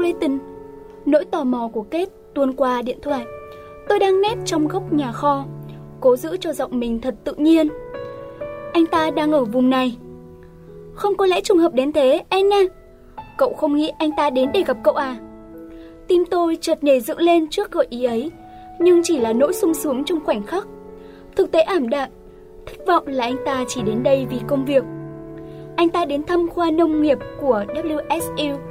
Clayton. Nỗi tò mò của Kết tuôn qua điện thoại. Tôi đang nép trong góc nhà kho, cố giữ cho giọng mình thật tự nhiên. Anh ta đang ở vùng này. Không có lẽ trùng hợp đến thế, Anna. À? Cậu không nghĩ anh ta đến để gặp cậu à? Tim tôi chợt nhảy dựng lên trước gợi ý ấy, nhưng chỉ là nỗi sung sướng trong khoảnh khắc. Thực tế ảm đạm, thất vọng là anh ta chỉ đến đây vì công việc. Anh ta đến thăm khoa nông nghiệp của WSU.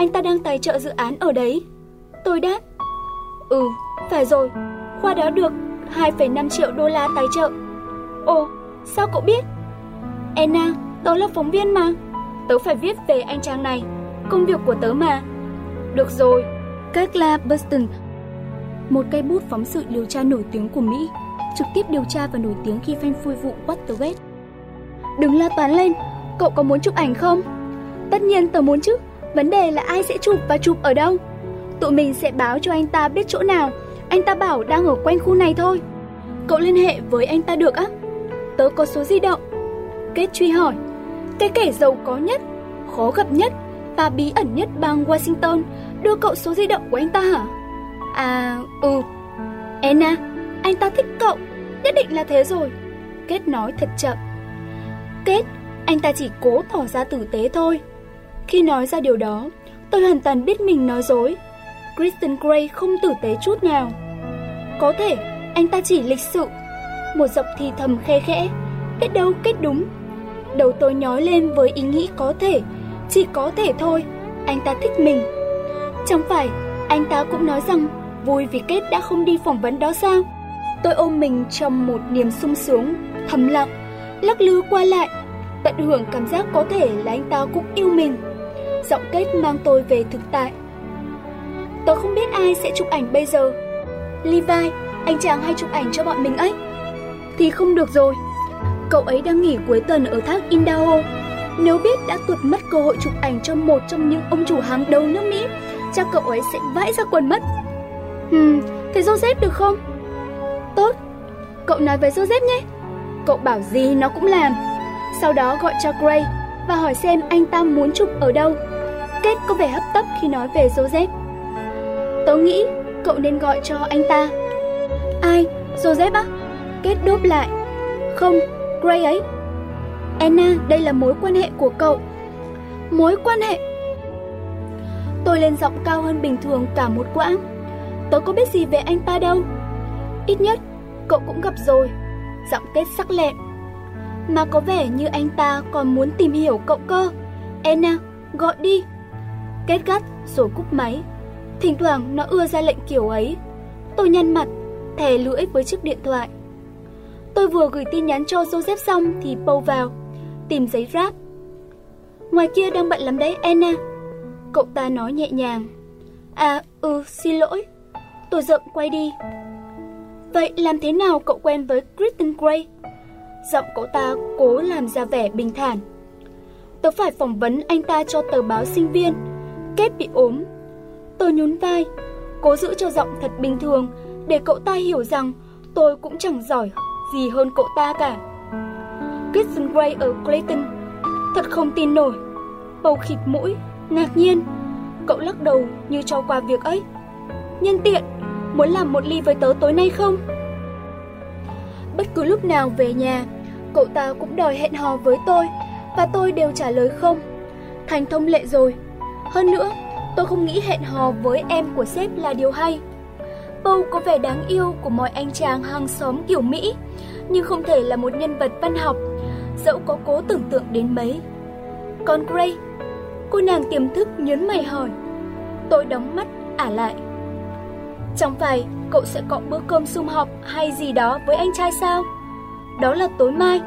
Anh ta đang tài trợ dự án ở đấy. Tôi đáp. Ừ, phải rồi, khoa đó được 2,5 triệu đô la tài trợ. Ồ, sao cậu biết? Anna, tớ là phóng viên mà. Tớ phải viết về anh chàng này, công việc của tớ mà. Được rồi, Kekla Buston, một cây bút phóng sự điều tra nổi tiếng của Mỹ, trực tiếp điều tra và nổi tiếng khi phanh phui vụ Watergate. Đừng la toán lên, cậu có muốn chụp ảnh không? Tất nhiên tớ muốn chứ, vấn đề là ai sẽ chụp và chụp ở đâu? Tụi mình sẽ báo cho anh ta biết chỗ nào, anh ta bảo đang ở quanh khu này thôi. Cậu liên hệ với anh ta được á? Tớ có số di động. Kết truy hỏi, cái kẻ giàu có nhất, khó gặp nhất và bí ẩn nhất bang Washington đưa cậu số di động của anh ta hả? À, ừ. Anna, anh ta thích cậu, nhất định là thế rồi. Kết nói thật chậm. Kết, anh ta chỉ cố tỏ ra tử tế thôi. Khi nói ra điều đó, tôi hoàn toàn biết mình nói dối. Kristen Gray không tử tế chút nào. Có thể anh ta chỉ lịch sự. Một giọng thì thầm khe khẽ, kết đâu kết đúng. Đầu tôi nhói lên với ý nghĩ có thể, chỉ có thể thôi, anh ta thích mình. Chẳng phải anh ta cũng nói rằng vui vì kết đã không đi phỏng vấn đó sao? Tôi ôm mình trong một niềm sung sướng, thầm lặng, lắc lư qua lại, tận hưởng cảm giác có thể là anh ta cũng yêu mình. Giọng kết mang tôi về thực tại. Tôi không biết ai sẽ chụp ảnh bây giờ. Levi, anh chàng hay chụp ảnh cho bọn mình ấy. Thì không được rồi. Cậu ấy đang nghỉ cuối tuần ở thác Idaho. Nếu biết đã tuột mất cơ hội chụp ảnh cho một trong những ông chủ hàng đầu nước Mỹ, chắc cậu ấy sẽ vãi ra quần mất. Hmm, thế Joseph được không? Tốt, cậu nói với Joseph nhé. Cậu bảo gì nó cũng làm. Sau đó gọi cho Gray và hỏi xem anh ta muốn chụp ở đâu. Kết có vẻ hấp tấp khi nói về Joseph. Tớ nghĩ cậu nên gọi cho anh ta. Ai? Joseph á? Kết đốp lại. Không, Gray ấy. Anna, đây là mối quan hệ của cậu. Mối quan hệ? Tôi lên giọng cao hơn bình thường cả một quãng. Tớ có biết gì về anh ta đâu. Ít nhất, cậu cũng gặp rồi. Giọng kết sắc lẹm. Mà có vẻ như anh ta còn muốn tìm hiểu cậu cơ. Anna, gọi đi. Kết gắt rồi cúp máy. Thỉnh thoảng nó ưa ra lệnh kiểu ấy. Tôi nhăn mặt, thè lưỡi với chiếc điện thoại. Tôi vừa gửi tin nhắn cho Joseph xong thì Paul vào, tìm giấy ráp. Ngoài kia đang bận lắm đấy, Anna. Cậu ta nói nhẹ nhàng. À, ừ, xin lỗi. Tôi rộng quay đi. Vậy làm thế nào cậu quen với Kristen Gray? Giọng cậu ta cố làm ra vẻ bình thản. Tớ phải phỏng vấn anh ta cho tờ báo sinh viên. Kết bị ốm. Tôi nhún vai, cố giữ cho giọng thật bình thường để cậu ta hiểu rằng tôi cũng chẳng giỏi gì hơn cậu ta cả. Kristen Gray ở Clayton. Thật không tin nổi. Bầu khịt mũi, ngạc nhiên. Cậu lắc đầu như cho qua việc ấy. Nhân tiện, muốn làm một ly với tớ tối nay không? Bất cứ lúc nào về nhà, cậu ta cũng đòi hẹn hò với tôi và tôi đều trả lời không. Thành thông lệ rồi. Hơn nữa, tôi không nghĩ hẹn hò với em của sếp là điều hay. Paul có vẻ đáng yêu của mọi anh chàng hàng xóm kiểu Mỹ, nhưng không thể là một nhân vật văn học, dẫu có cố tưởng tượng đến mấy. Còn Gray, cô nàng tiềm thức nhớn mày hỏi. Tôi đóng mắt ả lại. Chẳng phải cậu sẽ có bữa cơm sum họp hay gì đó với anh trai sao? Đó là tối mai.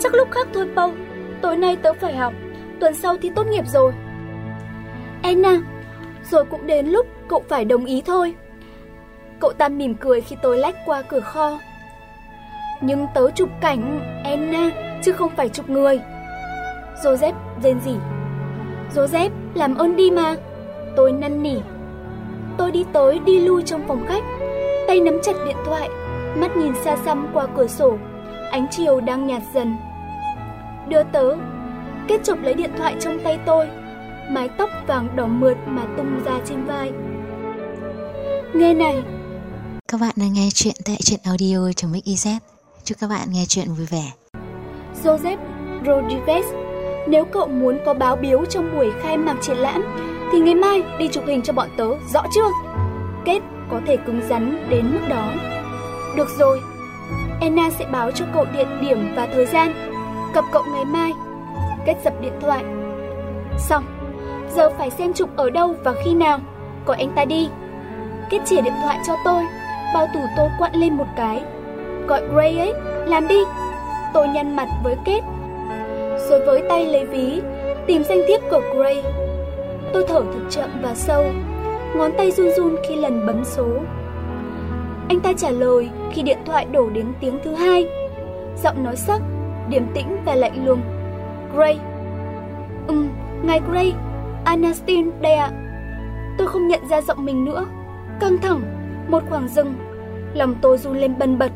Chắc lúc khác thôi Paul, tối nay tớ phải học, tuần sau thì tốt nghiệp rồi. Anna, rồi cũng đến lúc cậu phải đồng ý thôi. Cậu ta mỉm cười khi tôi lách qua cửa kho. Nhưng tớ chụp cảnh Anna chứ không phải chụp người. Joseph rên rỉ. Joseph, làm ơn đi mà. Tôi năn nỉ. Tôi đi tới đi lui trong phòng khách, tay nắm chặt điện thoại, mắt nhìn xa xăm qua cửa sổ. Ánh chiều đang nhạt dần. Đưa tớ. Kết chụp lấy điện thoại trong tay tôi mái tóc vàng đỏ mượt mà tung ra trên vai. Nghe này! Các bạn đang nghe chuyện tại truyện audio.mix.iz Chúc các bạn nghe chuyện vui vẻ. Joseph Rodriguez Nếu cậu muốn có báo biếu trong buổi khai mạc triển lãm thì ngày mai đi chụp hình cho bọn tớ, rõ chưa? Kết có thể cứng rắn đến mức đó. Được rồi, Anna sẽ báo cho cậu địa điểm và thời gian. Gặp cậu ngày mai. Kết dập điện thoại. Xong, giờ phải xem chụp ở đâu và khi nào. Gọi anh ta đi. Kết chìa điện thoại cho tôi. Bao tủ tôi quặn lên một cái. Gọi Gray ấy, làm đi. Tôi nhăn mặt với Kết. Rồi với tay lấy ví, tìm danh thiếp của Gray. Tôi thở thật chậm và sâu, ngón tay run run khi lần bấm số. Anh ta trả lời khi điện thoại đổ đến tiếng thứ hai. Giọng nói sắc, điềm tĩnh và lạnh lùng. Gray. Ừm, ngài Gray, Anastin đây ạ. Tôi không nhận ra giọng mình nữa. Căng thẳng, một khoảng rừng, Lòng tôi run lên bần bật.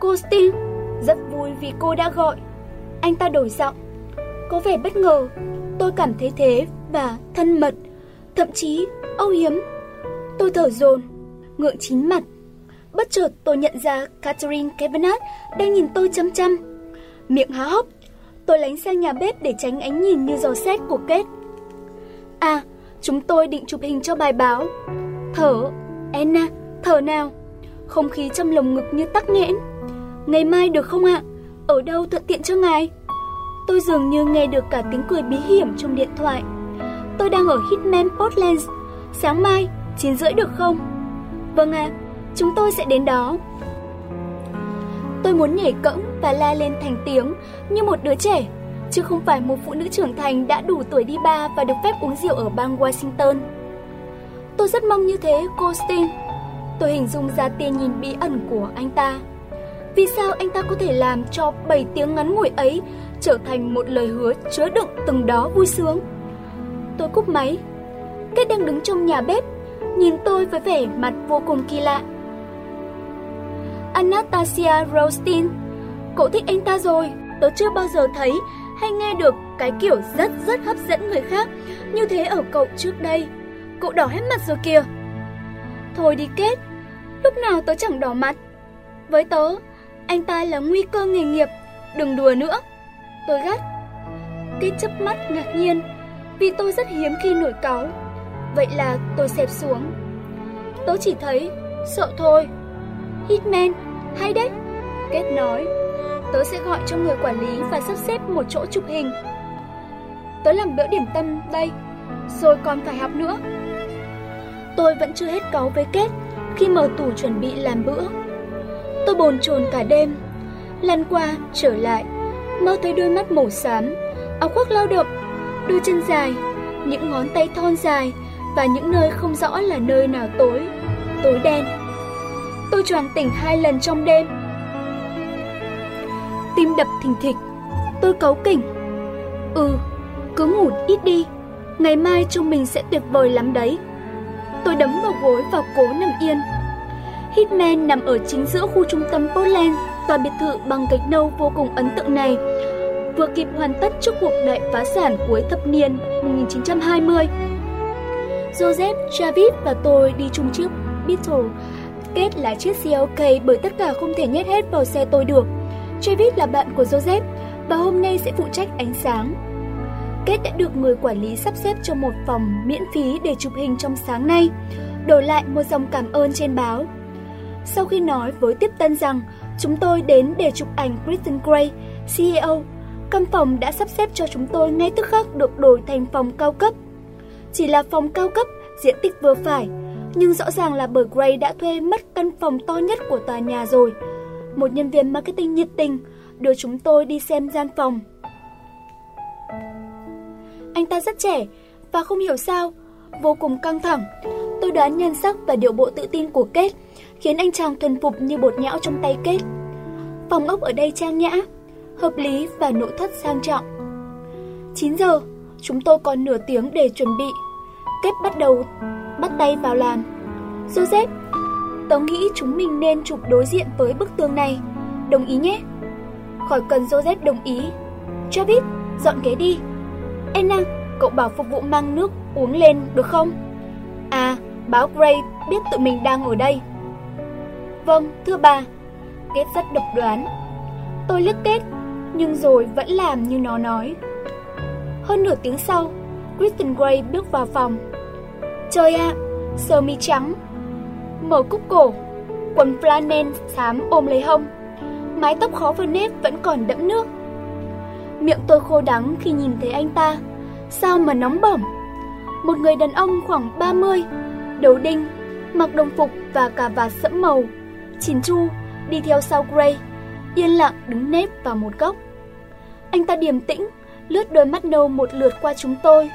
Cô Stin, rất vui vì cô đã gọi. Anh ta đổi giọng. Có vẻ bất ngờ, tôi cảm thấy thế và thân mật, thậm chí âu yếm. Tôi thở dồn, ngượng chín mặt. Bất chợt tôi nhận ra Catherine Kavanagh đang nhìn tôi chăm chăm. Miệng há hốc, tôi lánh sang nhà bếp để tránh ánh nhìn như giò xét của Kate. À, chúng tôi định chụp hình cho bài báo. Thở, Anna, thở nào. Không khí trong lồng ngực như tắc nghẽn. Ngày mai được không ạ? Ở đâu thuận tiện cho ngài? Tôi dường như nghe được cả tiếng cười bí hiểm trong điện thoại. Tôi đang ở Hitman Portland. Sáng mai, 9 rưỡi được không? Vâng ạ, chúng tôi sẽ đến đó. Tôi muốn nhảy cẫng và la lên thành tiếng như một đứa trẻ, chứ không phải một phụ nữ trưởng thành đã đủ tuổi đi ba và được phép uống rượu ở bang Washington. Tôi rất mong như thế, cô Steen. Tôi hình dung ra tia nhìn bí ẩn của anh ta. Vì sao anh ta có thể làm cho 7 tiếng ngắn ngủi ấy trở thành một lời hứa chứa đựng từng đó vui sướng? Tôi cúp máy. Kết đang đứng trong nhà bếp, nhìn tôi với vẻ mặt vô cùng kỳ lạ. Anastasia Rostin, cậu thích anh ta rồi, tớ chưa bao giờ thấy hay nghe được cái kiểu rất rất hấp dẫn người khác như thế ở cậu trước đây. Cậu đỏ hết mặt rồi kìa. Thôi đi kết, lúc nào tớ chẳng đỏ mặt. Với tớ, anh ta là nguy cơ nghề nghiệp, đừng đùa nữa. Tôi gắt. Kết chớp mắt ngạc nhiên, vì tôi rất hiếm khi nổi cáu. Vậy là tôi xẹp xuống. Tớ chỉ thấy, sợ thôi. Hitman, hay đấy. Kết nói, tớ sẽ gọi cho người quản lý và sắp xếp một chỗ chụp hình. Tớ làm bữa điểm tâm đây, rồi còn phải học nữa. Tôi vẫn chưa hết cáu với Kết khi mở tủ chuẩn bị làm bữa. Tôi bồn chồn cả đêm, lăn qua, trở lại, mơ thấy đôi mắt màu xám, áo khoác lao động, đôi chân dài, những ngón tay thon dài và những nơi không rõ là nơi nào tối, tối đen. Tôi choàng tỉnh hai lần trong đêm. Tim đập thình thịch, tôi cấu kỉnh. Ừ, cứ ngủ ít đi, ngày mai chúng mình sẽ tuyệt vời lắm đấy. Tôi đấm vào gối và cố nằm yên. Hitman nằm ở chính giữa khu trung tâm Portland, tòa biệt thự bằng gạch nâu vô cùng ấn tượng này, vừa kịp hoàn tất trước cuộc đại phá sản cuối thập niên 1920. Joseph, Travis và tôi đi chung chiếc Beetle. Kết là chiếc CLK bởi tất cả không thể nhét hết vào xe tôi được. Travis là bạn của Joseph và hôm nay sẽ phụ trách ánh sáng. Kết đã được người quản lý sắp xếp cho một phòng miễn phí để chụp hình trong sáng nay, đổi lại một dòng cảm ơn trên báo. Sau khi nói với tiếp tân rằng chúng tôi đến để chụp ảnh Kristen Gray, CEO, căn phòng đã sắp xếp cho chúng tôi ngay tức khắc được đổi thành phòng cao cấp. Chỉ là phòng cao cấp, diện tích vừa phải, nhưng rõ ràng là bởi Gray đã thuê mất căn phòng to nhất của tòa nhà rồi. Một nhân viên marketing nhiệt tình đưa chúng tôi đi xem gian phòng. Anh ta rất trẻ và không hiểu sao, vô cùng căng thẳng. Tôi đoán nhân sắc và điệu bộ tự tin của Kết khiến anh chàng thuần phục như bột nhão trong tay Kết. Phòng ốc ở đây trang nhã, hợp lý và nội thất sang trọng. 9 giờ, chúng tôi còn nửa tiếng để chuẩn bị. Kết bắt đầu bắt tay vào làm. Joseph, tớ nghĩ chúng mình nên chụp đối diện với bức tường này. Đồng ý nhé. Khỏi cần Joseph đồng ý. Travis, dọn ghế đi. Anna, cậu bảo phục vụ mang nước uống lên được không? À, báo Gray biết tụi mình đang ở đây. Vâng, thưa bà. Kết rất độc đoán. Tôi liếc Kết, nhưng rồi vẫn làm như nó nói. Hơn nửa tiếng sau, Kristen Gray bước vào phòng. Trời ạ, sơ mi trắng, mở cúc cổ, quần flannel xám ôm lấy hông, mái tóc khó vừa nếp vẫn còn đẫm nước. Miệng tôi khô đắng khi nhìn thấy anh ta, sao mà nóng bỏng. Một người đàn ông khoảng 30, đầu đinh, mặc đồng phục và cà vạt sẫm màu, chỉn chu, đi theo sau Gray, yên lặng đứng nếp vào một góc. Anh ta điềm tĩnh, lướt đôi mắt nâu một lượt qua chúng tôi,